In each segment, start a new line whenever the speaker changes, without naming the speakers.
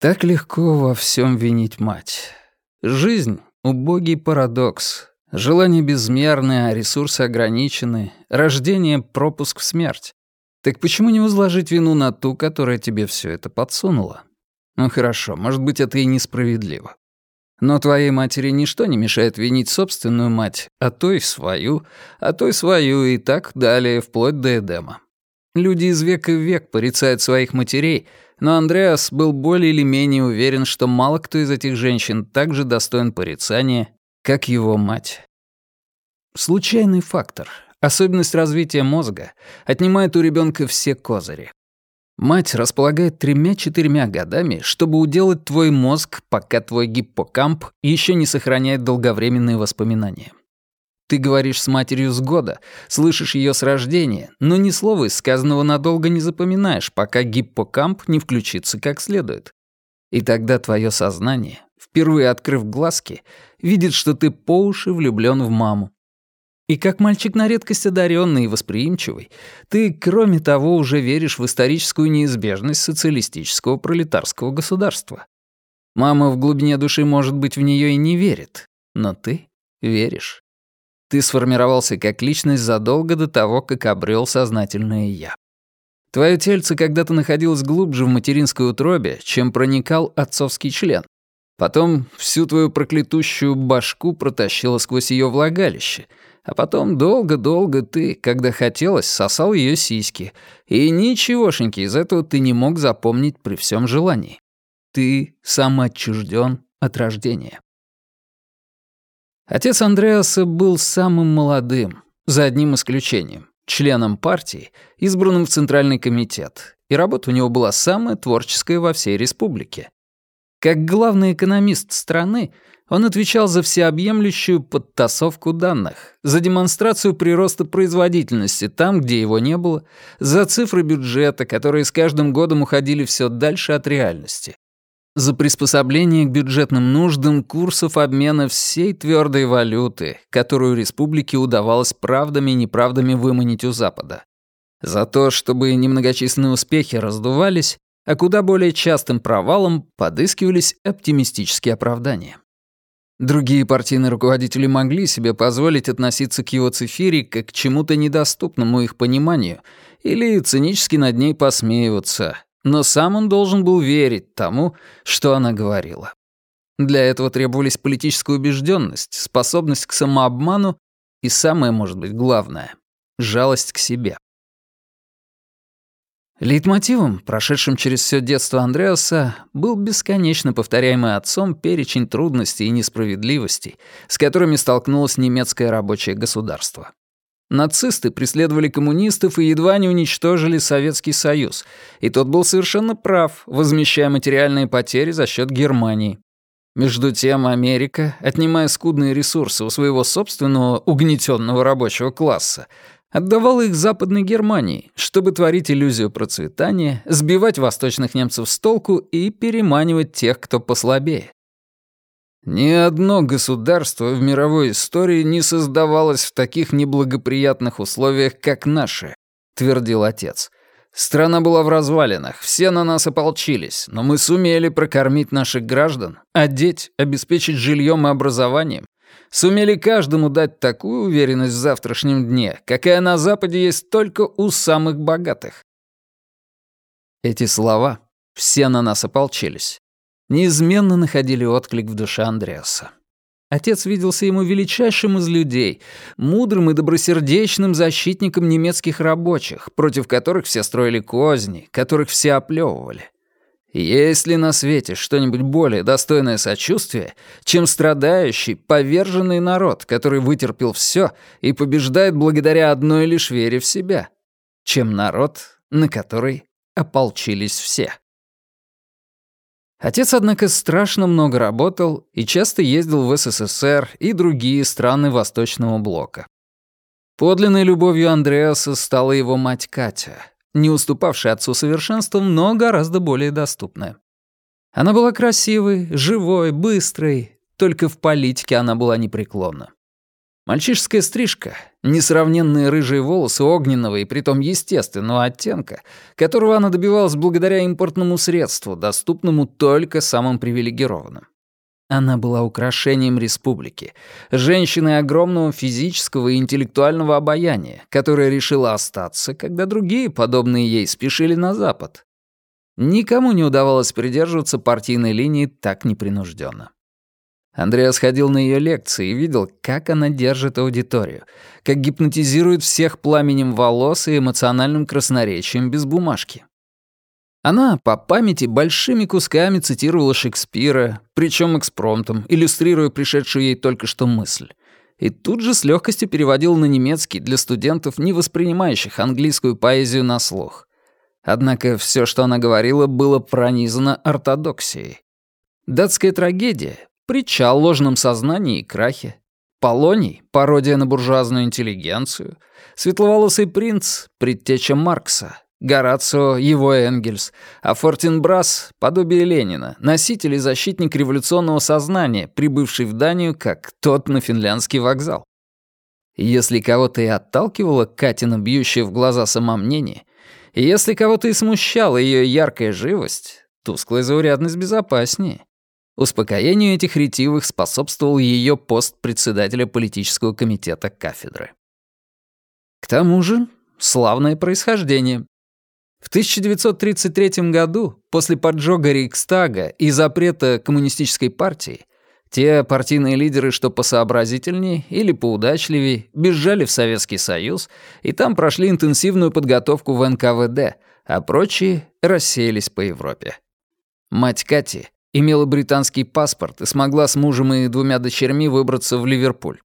Так легко во всем винить мать. Жизнь — убогий парадокс. Желания безмерны, а ресурсы ограничены. Рождение — пропуск в смерть. Так почему не возложить вину на ту, которая тебе все это подсунула? Ну хорошо, может быть, это и несправедливо. Но твоей матери ничто не мешает винить собственную мать, а то и свою, а то и свою, и так далее, вплоть до Эдема. Люди из века в век порицают своих матерей, но Андреас был более или менее уверен, что мало кто из этих женщин так же достоин порицания, как его мать. Случайный фактор, особенность развития мозга, отнимает у ребенка все козыри. Мать располагает тремя-четырьмя годами, чтобы уделать твой мозг, пока твой гиппокамп еще не сохраняет долговременные воспоминания. Ты говоришь с матерью с года, слышишь ее с рождения, но ни слова из сказанного надолго не запоминаешь, пока гиппокамп не включится как следует. И тогда твое сознание, впервые открыв глазки, видит, что ты по уши влюблен в маму. И как мальчик на редкость одаренный и восприимчивый, ты, кроме того, уже веришь в историческую неизбежность социалистического пролетарского государства. Мама в глубине души, может быть, в нее и не верит, но ты веришь. Ты сформировался как личность задолго до того, как обрел сознательное «я». Твое тельце когда-то находилось глубже в материнской утробе, чем проникал отцовский член. Потом всю твою проклятущую башку протащило сквозь ее влагалище, а потом долго-долго ты, когда хотелось, сосал ее сиськи, и ничегошеньки из этого ты не мог запомнить при всем желании. Ты сам отчужден от рождения. Отец Андреаса был самым молодым, за одним исключением, членом партии, избранным в Центральный комитет, и работа у него была самая творческая во всей республике. Как главный экономист страны, он отвечал за всеобъемлющую подтасовку данных, за демонстрацию прироста производительности там, где его не было, за цифры бюджета, которые с каждым годом уходили все дальше от реальности, за приспособление к бюджетным нуждам курсов обмена всей твердой валюты, которую республике удавалось правдами и неправдами выманить у Запада. За то, чтобы немногочисленные успехи раздувались, а куда более частым провалом подыскивались оптимистические оправдания. Другие партийные руководители могли себе позволить относиться к его цифире как к чему-то недоступному их пониманию или цинически над ней посмеиваться, но сам он должен был верить тому, что она говорила. Для этого требовались политическая убежденность, способность к самообману и самое, может быть, главное — жалость к себе. Лейтмотивом, прошедшим через все детство Андреаса, был бесконечно повторяемый отцом перечень трудностей и несправедливостей, с которыми столкнулось немецкое рабочее государство. Нацисты преследовали коммунистов и едва не уничтожили Советский Союз, и тот был совершенно прав, возмещая материальные потери за счет Германии. Между тем Америка, отнимая скудные ресурсы у своего собственного угнетенного рабочего класса, отдавала их Западной Германии, чтобы творить иллюзию процветания, сбивать восточных немцев с толку и переманивать тех, кто послабее. Ни одно государство в мировой истории не создавалось в таких неблагоприятных условиях, как наше, твердил отец. Страна была в развалинах, все на нас ополчились, но мы сумели прокормить наших граждан, одеть, обеспечить жильем и образованием, сумели каждому дать такую уверенность в завтрашнем дне, какая на Западе есть только у самых богатых. Эти слова «все на нас ополчились» неизменно находили отклик в душе Андреаса. Отец виделся ему величайшим из людей, мудрым и добросердечным защитником немецких рабочих, против которых все строили козни, которых все оплевывали. Есть ли на свете что-нибудь более достойное сочувствия, чем страдающий, поверженный народ, который вытерпел все и побеждает благодаря одной лишь вере в себя, чем народ, на который ополчились все? Отец, однако, страшно много работал и часто ездил в СССР и другие страны Восточного Блока. Подлинной любовью Андреаса стала его мать Катя, не уступавшая отцу совершенством, но гораздо более доступная. Она была красивой, живой, быстрой, только в политике она была непреклонна. Мальчишеская стрижка, несравненные рыжие волосы огненного и притом естественного оттенка, которого она добивалась благодаря импортному средству, доступному только самым привилегированным. Она была украшением республики, женщиной огромного физического и интеллектуального обаяния, которая решила остаться, когда другие, подобные ей, спешили на Запад. Никому не удавалось придерживаться партийной линии так непринужденно. Андреас ходил на ее лекции и видел, как она держит аудиторию, как гипнотизирует всех пламенем волос и эмоциональным красноречием без бумажки. Она по памяти большими кусками цитировала Шекспира, причем экспромтом, иллюстрируя пришедшую ей только что мысль. И тут же с легкостью переводил на немецкий для студентов, не воспринимающих английскую поэзию на слух. Однако все, что она говорила, было пронизано ортодоксией. Датская трагедия Притча о ложном сознании и крахе. Полоний — пародия на буржуазную интеллигенцию. Светловолосый принц — предтеча Маркса. Горацио — его Энгельс. А Фортенбрас — подобие Ленина, носитель и защитник революционного сознания, прибывший в Данию как тот на финляндский вокзал. Если кого-то и отталкивало Катина бьющее в глаза самомнение, и если кого-то и смущала ее яркая живость, тусклая заурядность безопаснее. Успокоению этих ретивых способствовал ее пост председателя политического комитета кафедры. К тому же, славное происхождение. В 1933 году, после поджога Рейхстага и запрета коммунистической партии, те партийные лидеры, что посообразительнее или поудачливее, бежали в Советский Союз и там прошли интенсивную подготовку в НКВД, а прочие рассеялись по Европе. Мать Кати имела британский паспорт и смогла с мужем и двумя дочерьми выбраться в Ливерпуль.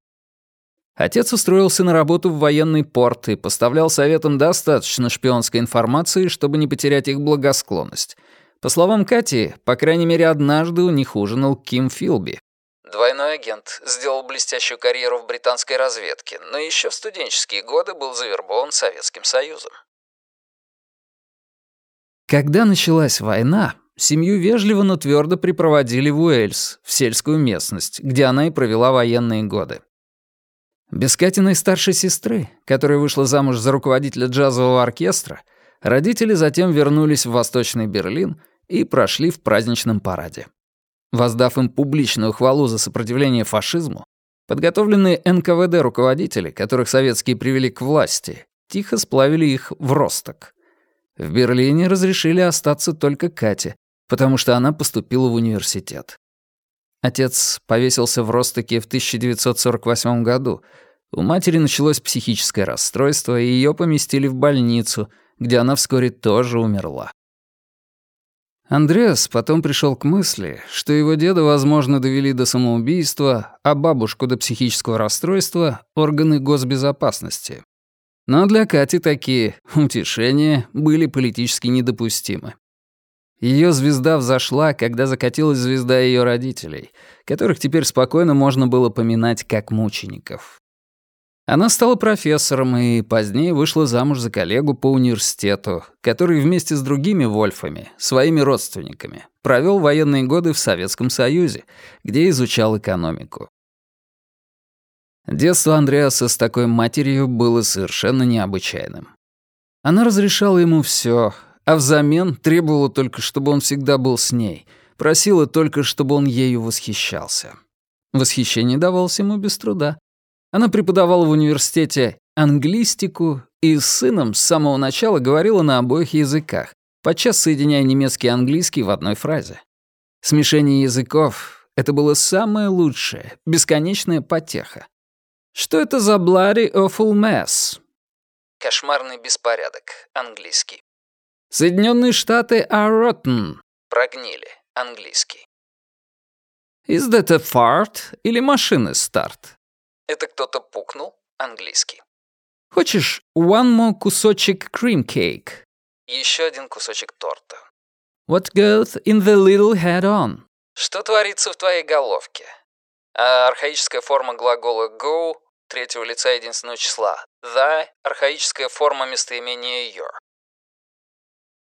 Отец устроился на работу в военный порт и поставлял советам достаточно шпионской информации, чтобы не потерять их благосклонность. По словам Кати, по крайней мере, однажды у них ужинал Ким Филби. Двойной агент сделал блестящую карьеру в британской разведке, но еще в студенческие годы был завербован Советским Союзом. Когда началась война, Семью вежливо, но твердо припроводили в Уэльс, в сельскую местность, где она и провела военные годы. Без Катиной старшей сестры, которая вышла замуж за руководителя джазового оркестра, родители затем вернулись в Восточный Берлин и прошли в праздничном параде. Воздав им публичную хвалу за сопротивление фашизму, подготовленные НКВД руководители, которых советские привели к власти, тихо сплавили их в Росток. В Берлине разрешили остаться только Кате, потому что она поступила в университет. Отец повесился в Ростоке в 1948 году. У матери началось психическое расстройство, и ее поместили в больницу, где она вскоре тоже умерла. Андреас потом пришел к мысли, что его деда, возможно, довели до самоубийства, а бабушку до психического расстройства органы госбезопасности. Но для Кати такие утешения были политически недопустимы. Ее звезда взошла, когда закатилась звезда ее родителей, которых теперь спокойно можно было поминать как мучеников. Она стала профессором и позднее вышла замуж за коллегу по университету, который вместе с другими Вольфами, своими родственниками, провел военные годы в Советском Союзе, где изучал экономику. Детство Андреаса с такой матерью было совершенно необычайным. Она разрешала ему все, а взамен требовала только, чтобы он всегда был с ней, просила только, чтобы он ею восхищался. Восхищение давалось ему без труда. Она преподавала в университете англистику и с сыном с самого начала говорила на обоих языках, подчас соединяя немецкий и английский в одной фразе. Смешение языков — это было самое лучшее, бесконечная потеха. Что это за bloody awful mess? Кошмарный беспорядок, английский. Соединенные Штаты are rotten. Прогнили. Английский. Is that a fart или машины старт? Это кто-то пукнул. Английский. Хочешь one more кусочек cream cake? Еще один кусочек торта. What goes in the little head on? Что творится в твоей головке? А архаическая форма глагола go третьего лица единственного числа. Thy — архаическая форма местоимения your.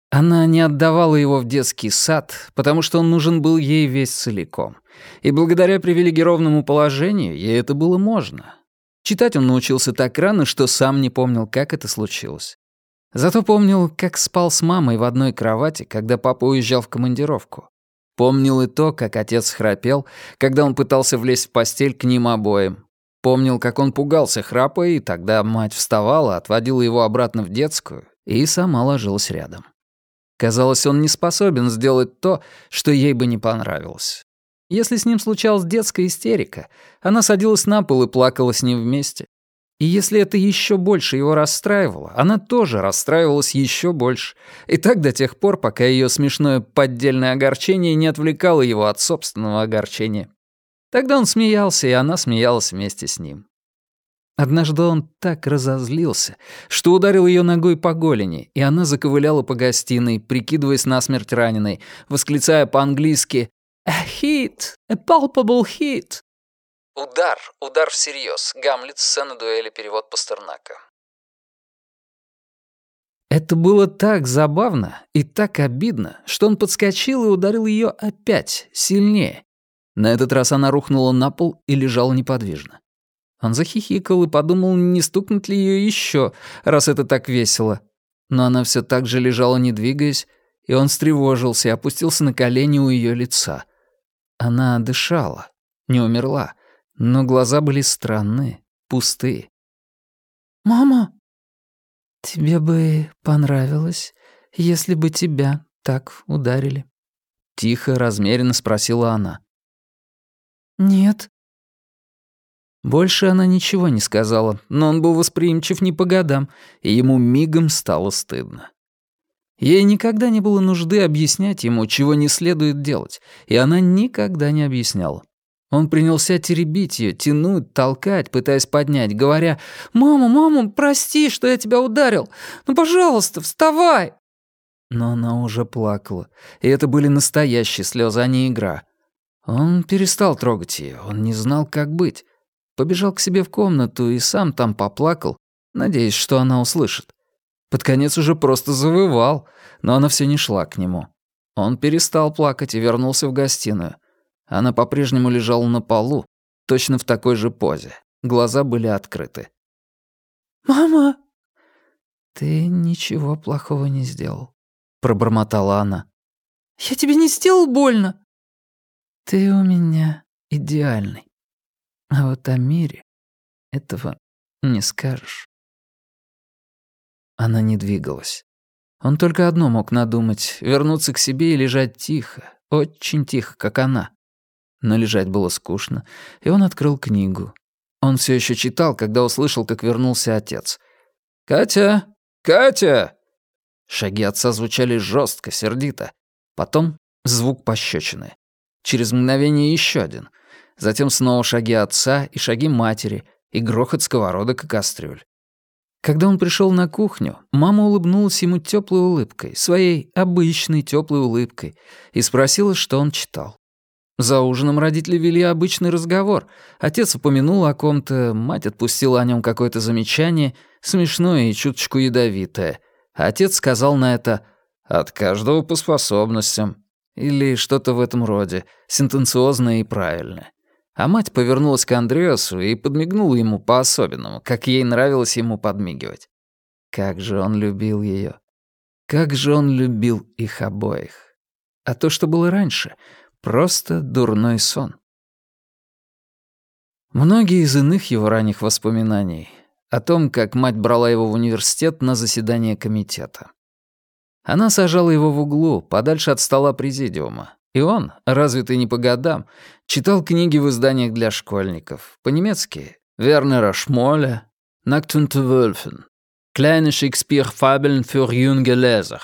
Она не отдавала его в детский сад, потому что он нужен был ей весь целиком. И благодаря привилегированному положению ей это было можно. Читать он научился так рано, что сам не помнил, как это случилось. Зато помнил, как спал с мамой в одной кровати, когда папа уезжал в командировку. Помнил и то, как отец храпел, когда он пытался влезть в постель к ним обоим. Помнил, как он пугался храпа, и тогда мать вставала, отводила его обратно в детскую и сама ложилась рядом. Казалось, он не способен сделать то, что ей бы не понравилось. Если с ним случалась детская истерика, она садилась на пол и плакала с ним вместе. И если это еще больше его расстраивало, она тоже расстраивалась еще больше. И так до тех пор, пока ее смешное поддельное огорчение не отвлекало его от собственного огорчения. Тогда он смеялся, и она смеялась вместе с ним. Однажды он так разозлился, что ударил ее ногой по голени, и она заковыляла по гостиной, прикидываясь насмерть раненой, восклицая по-английски «A hit! A palpable hit!» Удар, удар всерьез. Гамлет, сцена дуэли, перевод Пастернака. Это было так забавно и так обидно, что он подскочил и ударил ее опять, сильнее. На этот раз она рухнула на пол и лежала неподвижно. Он захихикал и подумал, не стукнуть ли ее еще, раз это так весело. Но она все так же лежала, не двигаясь, и он встревожился и опустился на колени у ее лица. Она дышала, не умерла, но глаза были странные, пустые. «Мама, тебе бы понравилось, если бы тебя так ударили?» Тихо, размеренно спросила она. «Нет», больше она ничего не сказала, но он был восприимчив не по годам, и ему мигом стало стыдно. Ей никогда не было нужды объяснять ему, чего не следует делать, и она никогда не объясняла. Он принялся теребить ее, тянуть, толкать, пытаясь поднять, говоря «Мама, мама, прости, что я тебя ударил. Ну, пожалуйста, вставай!» Но она уже плакала, и это были настоящие слезы, а не игра. Он перестал трогать ее, он не знал, как быть. Побежал к себе в комнату и сам там поплакал, надеясь, что она услышит. Под конец уже просто завывал, но она все не шла к нему. Он перестал плакать и вернулся в гостиную. Она по-прежнему лежала на полу, точно в такой же позе. Глаза были открыты. «Мама!» «Ты ничего плохого не сделал», — пробормотала она. «Я тебе не сделал больно?» «Ты у меня идеальный». А вот о мире этого не скажешь. Она не двигалась. Он только одно мог надумать — вернуться к себе и лежать тихо, очень тихо, как она. Но лежать было скучно, и он открыл книгу. Он все еще читал, когда услышал, как вернулся отец. «Катя! Катя!» Шаги отца звучали жестко, сердито. Потом звук пощечины. Через мгновение еще один — затем снова шаги отца и шаги матери, и грохот сковородок и кастрюль. Когда он пришел на кухню, мама улыбнулась ему теплой улыбкой, своей обычной теплой улыбкой, и спросила, что он читал. За ужином родители вели обычный разговор. Отец упомянул о ком-то, мать отпустила о нем какое-то замечание, смешное и чуточку ядовитое. отец сказал на это «от каждого по способностям» или что-то в этом роде, сентенциозное и правильное. А мать повернулась к Андреасу и подмигнула ему по-особенному, как ей нравилось ему подмигивать. Как же он любил ее. Как же он любил их обоих. А то, что было раньше, просто дурной сон. Многие из иных его ранних воспоминаний о том, как мать брала его в университет на заседание комитета. Она сажала его в углу, подальше от стола президиума, и он, развитый не по годам, читал книги в изданиях для школьников. По-немецки Вернера Шмоля, Wölfen, Kleine Shakespeare-Fabeln für junge Leser.